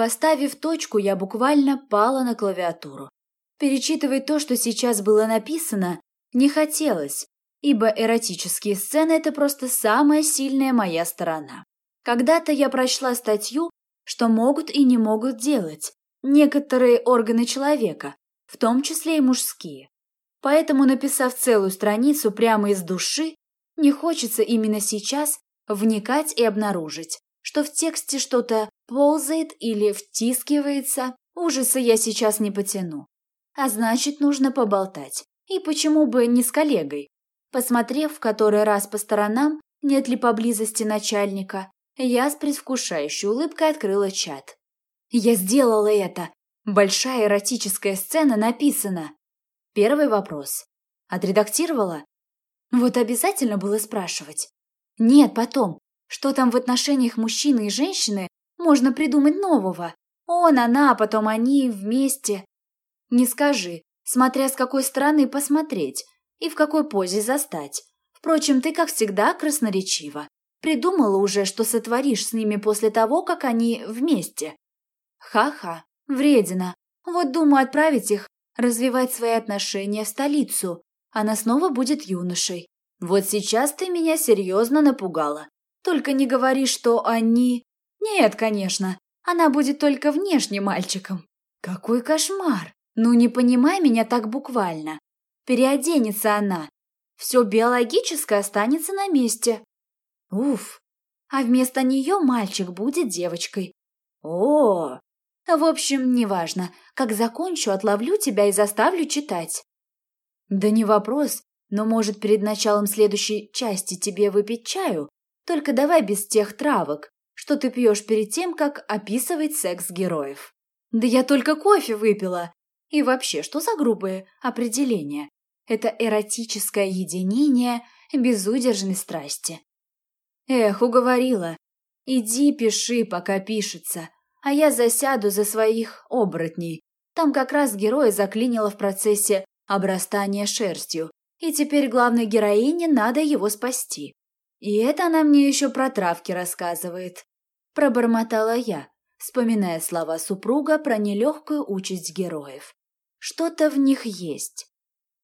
Поставив точку, я буквально пала на клавиатуру. Перечитывать то, что сейчас было написано, не хотелось, ибо эротические сцены – это просто самая сильная моя сторона. Когда-то я прочла статью, что могут и не могут делать некоторые органы человека, в том числе и мужские. Поэтому, написав целую страницу прямо из души, не хочется именно сейчас вникать и обнаружить, что в тексте что-то ползает или втискивается. Ужаса я сейчас не потяну. А значит, нужно поболтать. И почему бы не с коллегой? Посмотрев в который раз по сторонам, нет ли поблизости начальника, я с предвкушающей улыбкой открыла чат. Я сделала это. Большая эротическая сцена написана. Первый вопрос. Отредактировала? Вот обязательно было спрашивать. Нет, потом. Что там в отношениях мужчины и женщины можно придумать нового? Он, она, потом они вместе. Не скажи, смотря с какой стороны посмотреть и в какой позе застать. Впрочем, ты, как всегда, красноречива. Придумала уже, что сотворишь с ними после того, как они вместе. Ха-ха, вредина. Вот думаю отправить их развивать свои отношения в столицу. Она снова будет юношей. Вот сейчас ты меня серьезно напугала. Только не говори, что они... Нет, конечно, она будет только внешне мальчиком. Какой кошмар! Ну не понимай меня так буквально. Переоденется она. Все биологическое останется на месте. Уф. А вместо нее мальчик будет девочкой. О, в общем, неважно. Как закончу, отловлю тебя и заставлю читать. Да не вопрос, но может перед началом следующей части тебе выпить чаю? Только давай без тех травок, что ты пьешь перед тем, как описывать секс героев. Да я только кофе выпила. И вообще, что за грубые определения? Это эротическое единение безудержной страсти. Эх, уговорила. Иди пиши, пока пишется, а я засяду за своих оборотней. Там как раз героя заклинило в процессе обрастания шерстью, и теперь главной героине надо его спасти. И это она мне еще про травки рассказывает. Пробормотала я, вспоминая слова супруга про нелегкую участь героев. Что-то в них есть.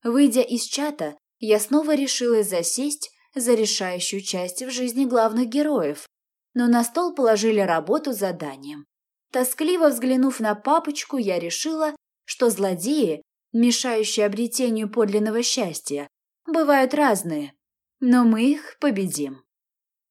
Выйдя из чата, я снова решила засесть за решающую часть в жизни главных героев, но на стол положили работу с заданием. Тоскливо взглянув на папочку, я решила, что злодеи, мешающие обретению подлинного счастья, бывают разные, но мы их победим.